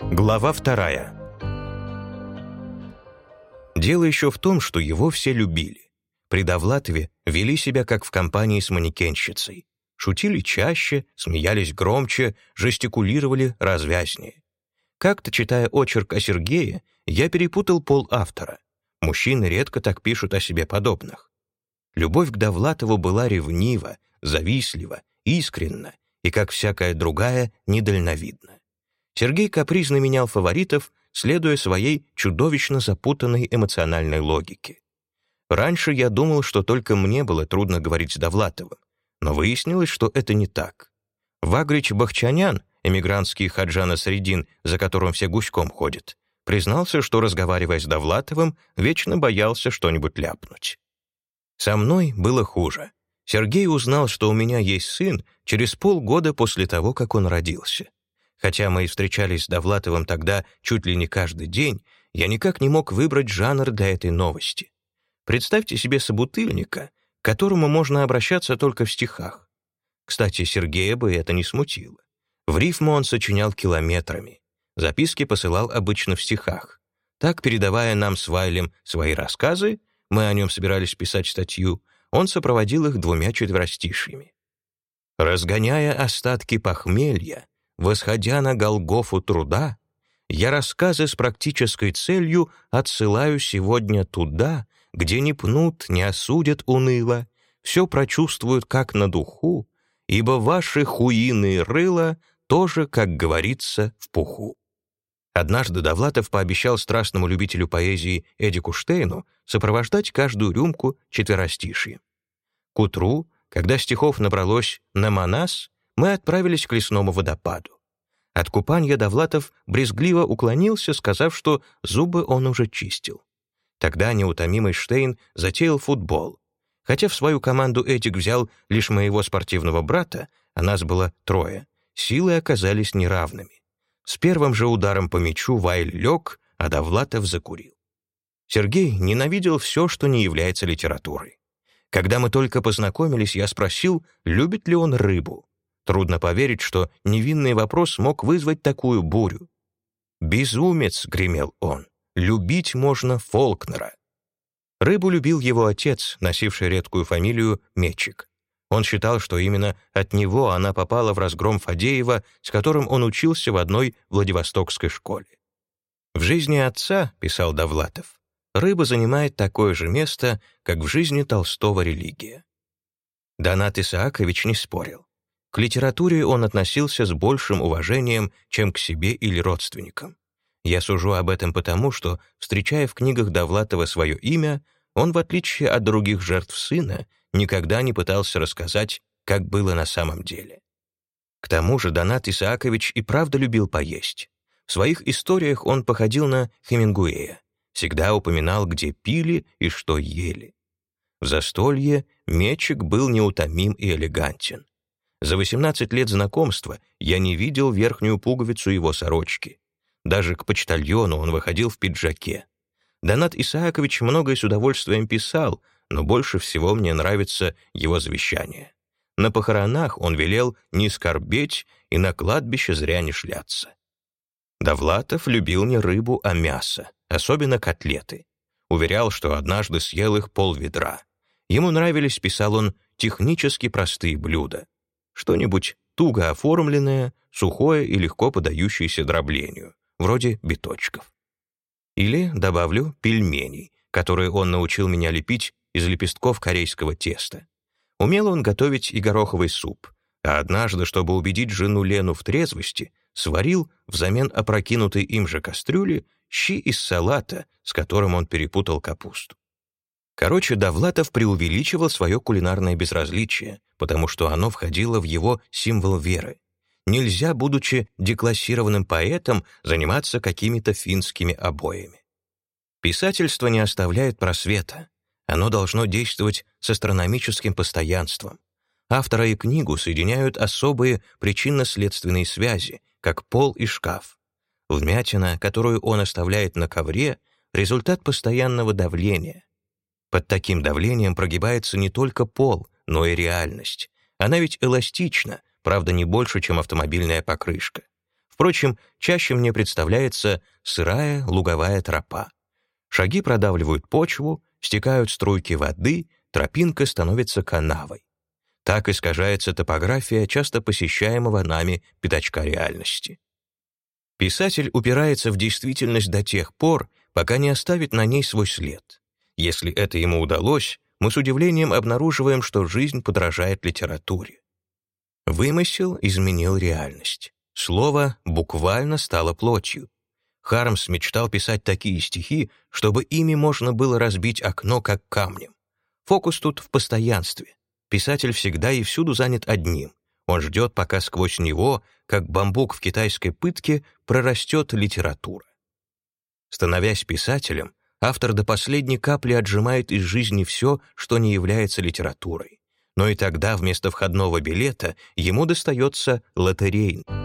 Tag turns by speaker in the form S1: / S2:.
S1: Глава вторая. Дело еще в том, что его все любили. При Довлатове вели себя как в компании с манекенщицей. Шутили чаще, смеялись громче, жестикулировали развязнее. Как-то, читая очерк о Сергее, я перепутал пол автора. Мужчины редко так пишут о себе подобных. Любовь к Довлатову была ревнива, завистлива, искренна и, как всякая другая, недальновидна. Сергей капризно менял фаворитов, следуя своей чудовищно запутанной эмоциональной логике. Раньше я думал, что только мне было трудно говорить с Довлатовым, но выяснилось, что это не так. Вагрич Бахчанян, эмигрантский Хаджана Средин, за которым все гуськом ходят, признался, что, разговаривая с Довлатовым, вечно боялся что-нибудь ляпнуть. Со мной было хуже. Сергей узнал, что у меня есть сын через полгода после того, как он родился. Хотя мы и встречались с Довлатовым тогда чуть ли не каждый день, я никак не мог выбрать жанр для этой новости. Представьте себе собутыльника, к которому можно обращаться только в стихах. Кстати, Сергея бы это не смутило. В рифму он сочинял километрами. Записки посылал обычно в стихах. Так, передавая нам с Вайлем свои рассказы, мы о нем собирались писать статью, он сопроводил их двумя четверостишьями. «Разгоняя остатки похмелья, восходя на Голгофу труда, я рассказы с практической целью отсылаю сегодня туда, где не пнут, не осудят уныло, все прочувствуют как на духу, ибо ваши хуиные рыла тоже, как говорится, в пуху. Однажды Довлатов пообещал страстному любителю поэзии Эдику Штейну сопровождать каждую рюмку четверостишьем. К утру, когда стихов набралось на Манас, мы отправились к лесному водопаду. От купания Довлатов брезгливо уклонился, сказав, что зубы он уже чистил. Тогда неутомимый Штейн затеял футбол. Хотя в свою команду Эдик взял лишь моего спортивного брата, а нас было трое, силы оказались неравными. С первым же ударом по мячу Вайль лег, а Довлатов закурил. Сергей ненавидел все, что не является литературой. Когда мы только познакомились, я спросил, любит ли он рыбу. Трудно поверить, что невинный вопрос мог вызвать такую бурю. «Безумец!» — гремел он. «Любить можно Фолкнера». Рыбу любил его отец, носивший редкую фамилию Мечик. Он считал, что именно от него она попала в разгром Фадеева, с которым он учился в одной Владивостокской школе. «В жизни отца», — писал Довлатов, «рыба занимает такое же место, как в жизни Толстого религия». Донат Исаакович не спорил. К литературе он относился с большим уважением, чем к себе или родственникам. Я сужу об этом потому, что, встречая в книгах Довлатова свое имя, он, в отличие от других жертв сына, никогда не пытался рассказать, как было на самом деле. К тому же Донат Исаакович и правда любил поесть. В своих историях он походил на Хемингуэя, всегда упоминал, где пили и что ели. В застолье Мечик был неутомим и элегантен. За 18 лет знакомства я не видел верхнюю пуговицу его сорочки. Даже к почтальону он выходил в пиджаке. Донат Исаакович многое с удовольствием писал, но больше всего мне нравится его завещание. На похоронах он велел не скорбеть и на кладбище зря не шляться. Довлатов любил не рыбу, а мясо, особенно котлеты. Уверял, что однажды съел их полведра. Ему нравились, писал он, технически простые блюда. Что-нибудь туго оформленное, сухое и легко подающееся дроблению, вроде биточков. Или, добавлю, пельменей, которые он научил меня лепить из лепестков корейского теста. Умел он готовить и гороховый суп, а однажды, чтобы убедить жену Лену в трезвости, сварил взамен опрокинутой им же кастрюли щи из салата, с которым он перепутал капусту. Короче, Довлатов преувеличивал свое кулинарное безразличие, потому что оно входило в его символ веры. Нельзя, будучи деклассированным поэтом, заниматься какими-то финскими обоями. Писательство не оставляет просвета. Оно должно действовать с астрономическим постоянством. Автора и книгу соединяют особые причинно-следственные связи, как пол и шкаф. Вмятина, которую он оставляет на ковре, результат постоянного давления. Под таким давлением прогибается не только пол, но и реальность. Она ведь эластична, правда, не больше, чем автомобильная покрышка. Впрочем, чаще мне представляется сырая луговая тропа. Шаги продавливают почву, стекают струйки воды, тропинка становится канавой. Так искажается топография часто посещаемого нами пятачка реальности. Писатель упирается в действительность до тех пор, пока не оставит на ней свой след. Если это ему удалось, мы с удивлением обнаруживаем, что жизнь подражает литературе. Вымысел изменил реальность. Слово буквально стало плотью. Хармс мечтал писать такие стихи, чтобы ими можно было разбить окно как камнем. Фокус тут в постоянстве. Писатель всегда и всюду занят одним. Он ждет, пока сквозь него, как бамбук в китайской пытке, прорастет литература. Становясь писателем, автор до последней капли отжимает из жизни все, что не является литературой. Но и тогда вместо входного билета ему достается лотерейный.